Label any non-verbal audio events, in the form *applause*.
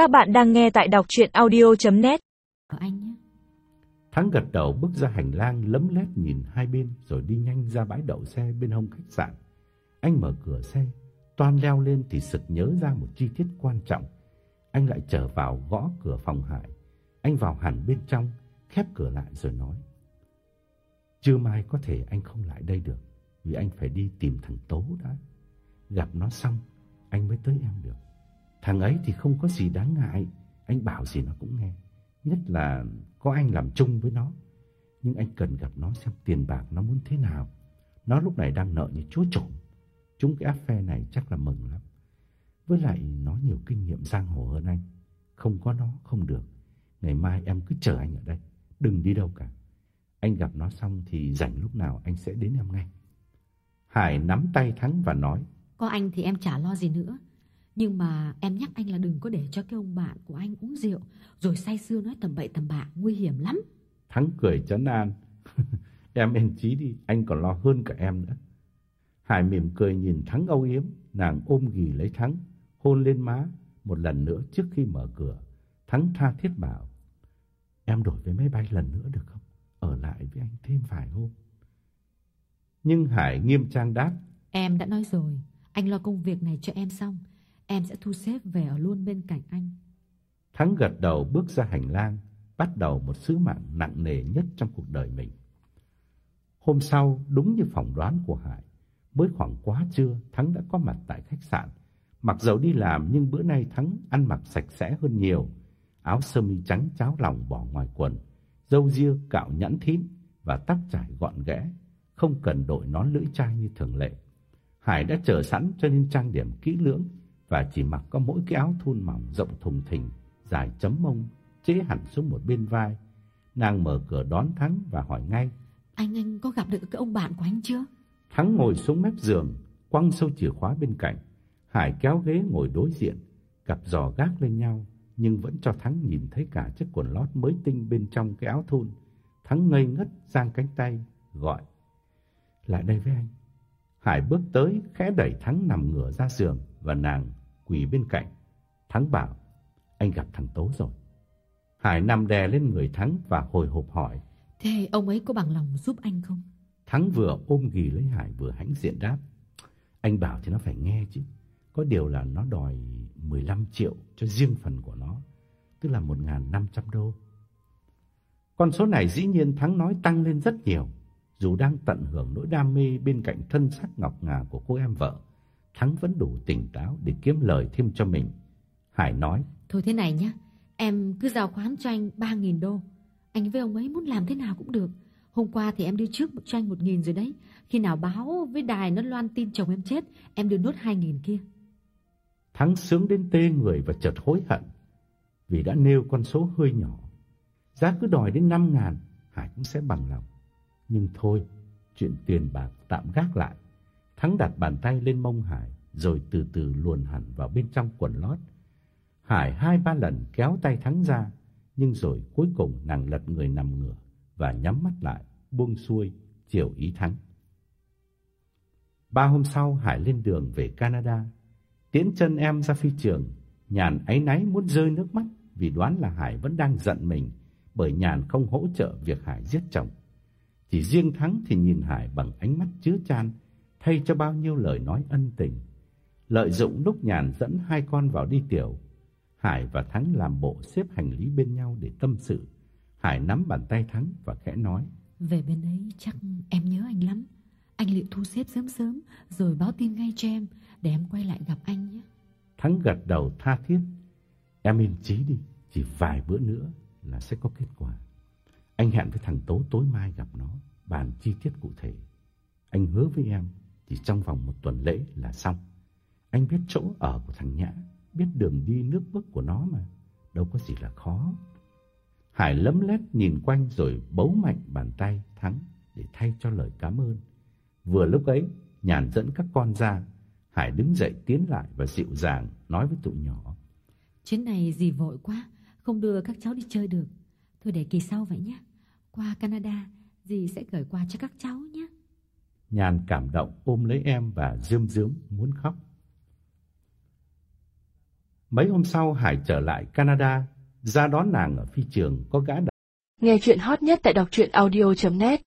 Các bạn đang nghe tại đọc chuyện audio.net Ở anh nhé. Thắng gật đầu bước ra hành lang lấm lét nhìn hai bên rồi đi nhanh ra bãi đậu xe bên hông khách sạn. Anh mở cửa xe, toan leo lên thì sực nhớ ra một chi tiết quan trọng. Anh lại trở vào gõ cửa phòng Hải. Anh vào hẳn bên trong, khép cửa lại rồi nói. Trưa mai có thể anh không lại đây được, vì anh phải đi tìm thằng Tố đã. Gặp nó xong, anh mới tới em được. Thằng ấy thì không có gì đáng ngại, anh bảo gì nó cũng nghe. Nhất là có anh làm chung với nó. Nhưng anh cần gặp nó xem tiền bạc nó muốn thế nào. Nó lúc này đang nợ như chúa trộm. Chúng cái áp phe này chắc là mừng lắm. Với lại nó nhiều kinh nghiệm giang hồ hơn anh. Không có nó không được. Ngày mai em cứ chờ anh ở đây. Đừng đi đâu cả. Anh gặp nó xong thì rảnh lúc nào anh sẽ đến em ngay. Hải nắm tay Thắng và nói. Có anh thì em chả lo gì nữa. Nhưng mà em nhắc anh là đừng có để cho cái ông bạn của anh uống rượu rồi say sưa nói tầm bậy tầm bạ nguy hiểm lắm. Thắng cười trấn an. *laughs* em yên trí đi, anh còn lo hơn cả em nữa. Hải mỉm cười nhìn Thắng âu yếm, nàng ôm ghì lấy Thắng, hôn lên má một lần nữa trước khi mở cửa. Thắng tha thiết bảo, em đổi với máy bay lần nữa được không? Ở lại với anh thêm vài hôm. Nhưng Hải nghiêm trang đáp, Em đã nói rồi, anh lo công việc này cho em xong. Em sẽ thu xếp về ở luôn bên cạnh anh. Thắng gật đầu bước ra hành lang, bắt đầu một sứ mạng nặng nề nhất trong cuộc đời mình. Hôm sau, đúng như phỏng đoán của Hải, mới khoảng quá trưa, Thắng đã có mặt tại khách sạn. Mặc dầu đi làm nhưng bữa nay Thắng ăn mặc sạch sẽ hơn nhiều. Áo sơ mi trắng cháo lòng bỏ ngoài quần, râu ria cạo nhẵn thín và tóc trải gọn ghẽ, không cần đội nón lưỡi chai như thường lệ. Hải đã chờ sẵn cho nên trang điểm kỹ lưỡng và chỉ mặc có mỗi cái áo thun mỏng rộng thùng thình, dài chấm mông, chế hẳn xuống một bên vai. Nàng mở cửa đón Thắng và hỏi ngay. Anh anh có gặp được cái ông bạn của anh chưa? Thắng ngồi xuống mép giường, quăng sâu chìa khóa bên cạnh. Hải kéo ghế ngồi đối diện, cặp giò gác lên nhau, nhưng vẫn cho Thắng nhìn thấy cả chiếc quần lót mới tinh bên trong cái áo thun. Thắng ngây ngất giang cánh tay, gọi. Lại đây với anh. Hải bước tới, khẽ đẩy Thắng nằm ngửa ra giường và nàng quỳ bên cạnh. Thắng bảo, anh gặp thằng Tố rồi. Hải nằm đè lên người Thắng và hồi hộp hỏi. Thế ông ấy có bằng lòng giúp anh không? Thắng vừa ôm ghì lấy Hải vừa hãnh diện đáp. Anh bảo thì nó phải nghe chứ. Có điều là nó đòi 15 triệu cho riêng phần của nó, tức là 1.500 đô. Con số này dĩ nhiên Thắng nói tăng lên rất nhiều. Dù đang tận hưởng nỗi đam mê bên cạnh thân sắc ngọc ngà của cô em vợ, Thắng vẫn đủ tỉnh táo để kiếm lời thêm cho mình. Hải nói, Thôi thế này nhá, em cứ giao khoán cho anh 3.000 đô. Anh với ông ấy muốn làm thế nào cũng được. Hôm qua thì em đưa trước cho anh 1.000 rồi đấy. Khi nào báo với đài nó loan tin chồng em chết, em đưa nốt 2.000 kia. Thắng sướng đến tê người và chợt hối hận vì đã nêu con số hơi nhỏ. Giá cứ đòi đến 5 ngàn, Hải cũng sẽ bằng lòng. Nhưng thôi, chuyện tiền bạc tạm gác lại. Thắng đặt bàn tay lên mông Hải, rồi từ từ luồn hẳn vào bên trong quần lót. Hải hai ba lần kéo tay Thắng ra, nhưng rồi cuối cùng nàng lật người nằm ngửa và nhắm mắt lại, buông xuôi, chiều ý Thắng. Ba hôm sau, Hải lên đường về Canada. Tiến chân em ra phi trường, Nhàn áy náy muốn rơi nước mắt vì đoán là Hải vẫn đang giận mình bởi Nhàn không hỗ trợ việc Hải giết chồng. Chỉ riêng Thắng thì nhìn Hải bằng ánh mắt chứa chan, thay cho bao nhiêu lời nói ân tình. Lợi dụng lúc Nhàn dẫn hai con vào đi tiểu, Hải và Thắng làm bộ xếp hành lý bên nhau để tâm sự. Hải nắm bàn tay Thắng và khẽ nói. Về bên ấy chắc em nhớ anh lắm. Anh liệu thu xếp sớm sớm rồi báo tin ngay cho em để em quay lại gặp anh nhé. Thắng gật đầu tha thiết. Em yên trí đi, chỉ vài bữa nữa là sẽ có kết quả. Anh hẹn với thằng Tố tối mai gặp nó, bàn chi tiết cụ thể. Anh hứa với em, thì trong vòng một tuần lễ là xong. Anh biết chỗ ở của thằng Nhã, biết đường đi nước bước của nó mà, đâu có gì là khó. Hải lấm lét nhìn quanh rồi bấu mạnh bàn tay Thắng để thay cho lời cảm ơn. Vừa lúc ấy, Nhàn dẫn các con ra, Hải đứng dậy tiến lại và dịu dàng nói với tụi nhỏ. Chuyến này gì vội quá, không đưa các cháu đi chơi được. Thôi để kỳ sau vậy nhé. Qua Canada, dì sẽ gửi quà cho các cháu nhé. Nhàn cảm động ôm lấy em và rơm rớm muốn khóc. Mấy hôm sau Hải trở lại Canada, ra đón nàng ở phi trường có gã đàn. Nghe chuyện hot nhất tại đọc truyện audio.net